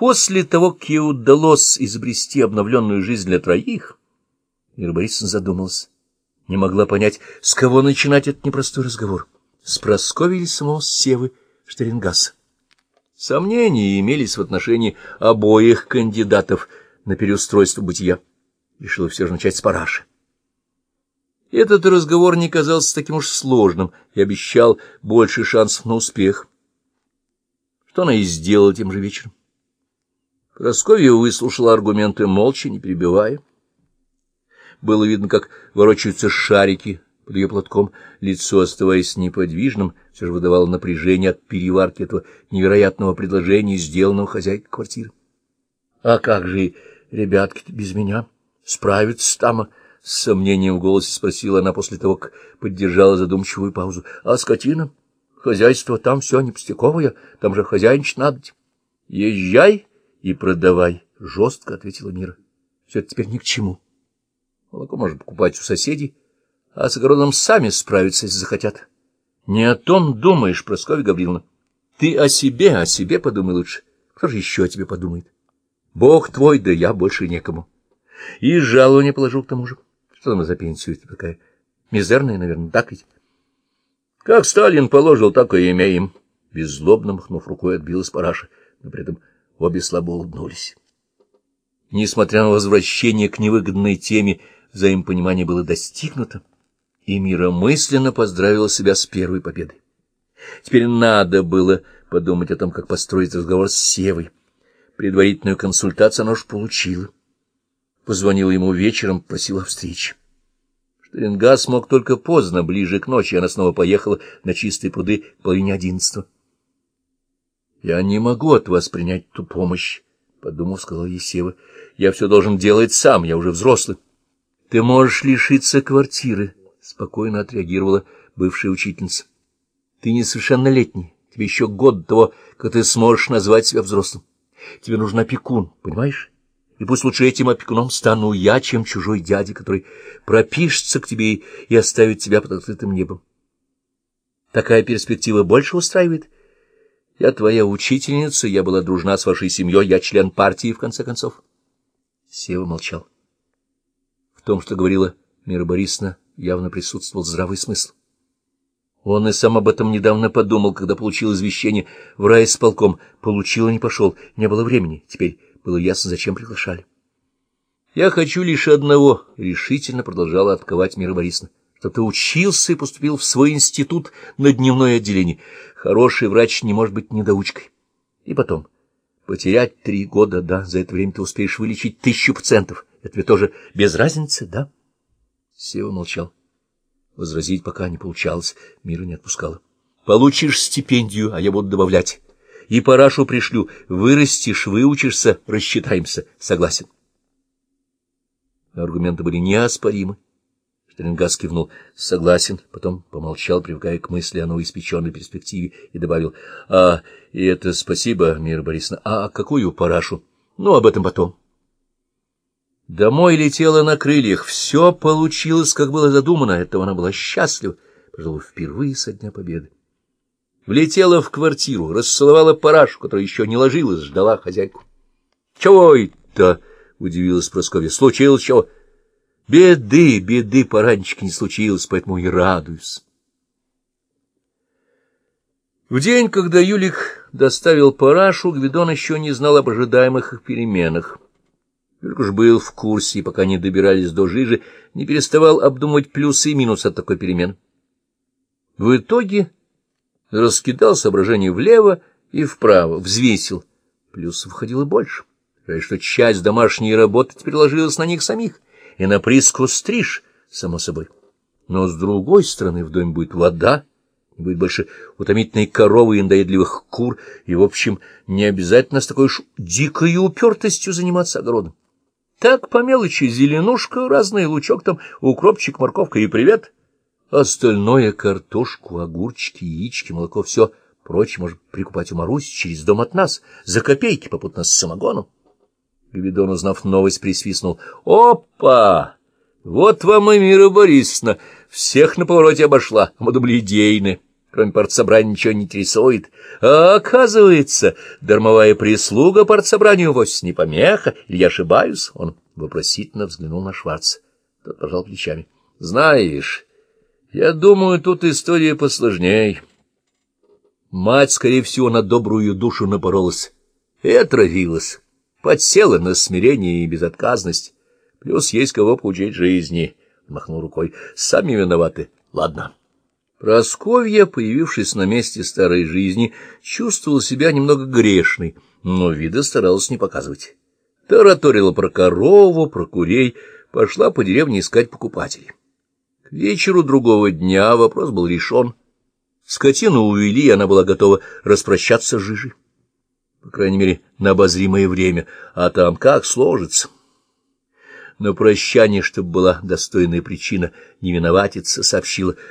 После того, как ей удалось изобрести обновленную жизнь для троих, Мира Борисовна задумалась. Не могла понять, с кого начинать этот непростой разговор. С Прасковьей или самого Севы Штерингаса. Сомнения имелись в отношении обоих кандидатов на переустройство бытия. Решила все же начать с параши. Этот разговор не казался таким уж сложным и обещал больше шансов на успех. Что она и сделала тем же вечером. Прасковья выслушала аргументы молча, не перебивая. Было видно, как ворочаются шарики под ее платком, лицо, оставаясь неподвижным, все же выдавало напряжение от переварки этого невероятного предложения, сделанного хозяйкой квартиры. — А как же ребятки без меня? Справятся там? — с сомнением в голосе спросила она после того, как поддержала задумчивую паузу. — А скотина? Хозяйство там все не пустяковое, там же хозяйничать надо. — Езжай и продавай, — жестко ответила Мира. — Все это теперь ни к чему. Молоко можно покупать у соседей, а с огородом сами справятся, если захотят. Не о том думаешь, Прасковья Гавриловна. Ты о себе, о себе подумай лучше. Кто же еще о тебе подумает? Бог твой, да я больше некому. И жалование положу к тому же. Что там за пенсию такая? Мизерная, наверное, так ведь? Как Сталин положил, так и имеем. Беззлобно махнув рукой, отбилась параша, но при этом обе слабо улыбнулись. Несмотря на возвращение к невыгодной теме, взаимопонимание было достигнуто, и Мира мысленно поздравила себя с первой победой. Теперь надо было подумать о том, как построить разговор с Севой. Предварительную консультацию она уж получила. Позвонила ему вечером, просила встречи. Штерингас мог только поздно, ближе к ночи, она снова поехала на чистые пруды к половине одиннадцатого. — Я не могу от вас принять ту помощь, — подумав, сказал Есева. — Я все должен делать сам, я уже взрослый. — Ты можешь лишиться квартиры, — спокойно отреагировала бывшая учительница. — Ты несовершеннолетний, тебе еще год до того, как ты сможешь назвать себя взрослым. Тебе нужен опекун, понимаешь? И пусть лучше этим опекуном стану я, чем чужой дядя, который пропишется к тебе и оставит тебя под открытым небом. Такая перспектива больше устраивает? — я твоя учительница, я была дружна с вашей семьей, я член партии, в конце концов. Сева молчал. В том, что говорила Мира Борисовна, явно присутствовал здравый смысл. Он и сам об этом недавно подумал, когда получил извещение в райисполком. Получил и не пошел, не было времени. Теперь было ясно, зачем приглашали. — Я хочу лишь одного, — решительно продолжала отковать Мира Борисовна что ты учился и поступил в свой институт на дневное отделение. Хороший врач не может быть недоучкой. И потом, потерять три года, да, за это время ты успеешь вылечить тысячу пациентов. Это ведь тоже без разницы, да? Сева молчал. Возразить пока не получалось, мира не отпускала. Получишь стипендию, а я буду добавлять. И парашу пришлю. Вырастешь, выучишься, рассчитаемся. Согласен. Аргументы были неоспоримы. Штерингас кивнул. — Согласен. Потом помолчал, привыкая к мысли о новоиспеченной перспективе, и добавил. — А, и это спасибо, Мира Борисовна. А какую парашу? — Ну, об этом потом. Домой летела на крыльях. Все получилось, как было задумано. Этого она была счастлива, пожалуй, впервые со дня победы. Влетела в квартиру, расцеловала парашу, которая еще не ложилась, ждала хозяйку. — Чего это? — удивилась Прасковья. — Случилось чего? — Беды, беды пораньше не случилось, поэтому и радуюсь. В день, когда Юлик доставил парашу, Гвидон еще не знал об ожидаемых их переменах. Юлик уж был в курсе, и пока не добирались до жижи, не переставал обдумывать плюсы и минусы от такой перемен. В итоге раскидал соображения влево и вправо, взвесил. Плюсов входило больше. Жаль, что часть домашней работы теперь ложилась на них самих — и на приску стриж, само собой. Но с другой стороны в доме будет вода, будет больше утомительной коровы и надоедливых кур, и, в общем, не обязательно с такой уж дикой упертостью заниматься огородом. Так, по мелочи, зеленушка, разный лучок там, укропчик, морковка и привет. Остальное — картошку, огурчики, яички, молоко — все прочее можно прикупать у Маруси через дом от нас, за копейки, попутно с самогоном. Гвидон, узнав новость, присвистнул. «Опа! Вот вам и Мира Борисовна! Всех на повороте обошла, а мы думали идейны. Кроме партсобрания ничего не интересует. А оказывается, дармовая прислуга партсобранию вовсе не помеха. Или я ошибаюсь? Он вопросительно взглянул на Шварца. Тот пожал плечами. — Знаешь, я думаю, тут история посложней. Мать, скорее всего, на добрую душу напоролась и отравилась, подсела на смирение и безотказность. Плюс есть кого поучить жизни. Махнул рукой. Сами виноваты. Ладно. Просковья, появившись на месте старой жизни, чувствовала себя немного грешной, но вида старалась не показывать. Тараторила про корову, про курей, пошла по деревне искать покупателей. К вечеру другого дня вопрос был решен. Скотину увели, и она была готова распрощаться с жижей. По крайней мере, на обозримое время, а там как сложится. На прощание, чтобы была достойная причина не виноватиться, сообщила —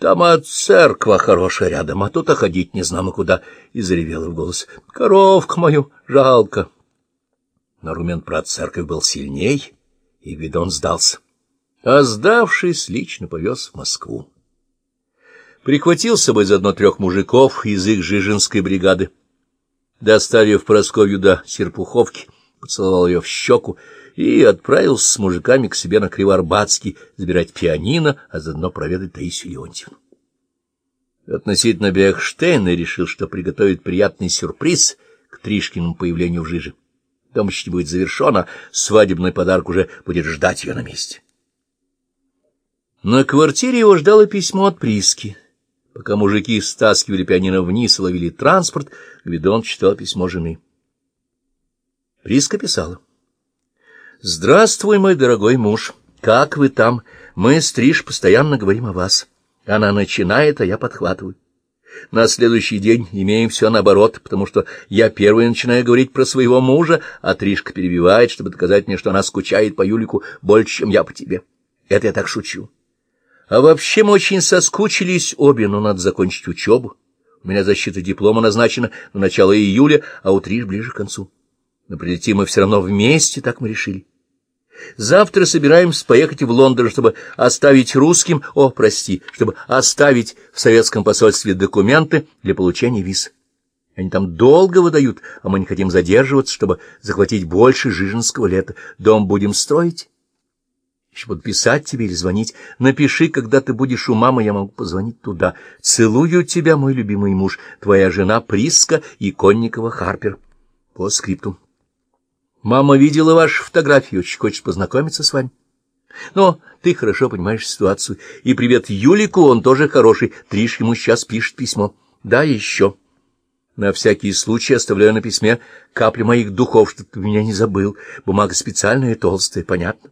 там от церква хорошая рядом, а тут ходить не знамо куда, и заревела в голос. Коровка мою жалко. Но аргумент про церковь был сильней, и Гвидон сдался. А сдавшись, лично повез в Москву. Прихватил с собой заодно трех мужиков из их жиженской бригады. Доставив Просковью до Серпуховки, поцеловал ее в щеку и отправился с мужиками к себе на Кривоарбатский забирать пианино, а заодно проведать Таисию Леонтьевну. Относительно Бехштейна решил, что приготовит приятный сюрприз к Тришкиному появлению в Жиже. Дом почти будет завершен, а свадебный подарок уже будет ждать ее на месте. На квартире его ждало письмо от Приски. Пока мужики стаскивали пианино вниз и ловили транспорт, Гвидон читал письмо жены. Приска писала. «Здравствуй, мой дорогой муж. Как вы там? Мы, Стриж, постоянно говорим о вас. Она начинает, а я подхватываю. На следующий день имеем все наоборот, потому что я первый начинаю говорить про своего мужа, а Тришка перебивает, чтобы доказать мне, что она скучает по Юлику больше, чем я по тебе. Это я так шучу. А вообще мы очень соскучились обе, но надо закончить учебу. У меня защита диплома назначена на начало июля, а у Триш ближе к концу. Но прилетим мы все равно вместе, так мы решили. Завтра собираемся поехать в Лондон, чтобы оставить русским, о, прости, чтобы оставить в советском посольстве документы для получения виз. Они там долго выдают, а мы не хотим задерживаться, чтобы захватить больше жиженского лета. Дом будем строить. Еще буду писать тебе или звонить. Напиши, когда ты будешь у мамы, я могу позвонить туда. Целую тебя, мой любимый муж, твоя жена Приска и Конникова Харпер. По скрипту. Мама видела ваши фотографии, очень хочет познакомиться с вами. Но ты хорошо понимаешь ситуацию. И привет Юлику, он тоже хороший. Триш ему сейчас пишет письмо. Да, еще. На всякий случай оставляю на письме капли моих духов, чтобы ты меня не забыл. Бумага специальная, толстая, понятно.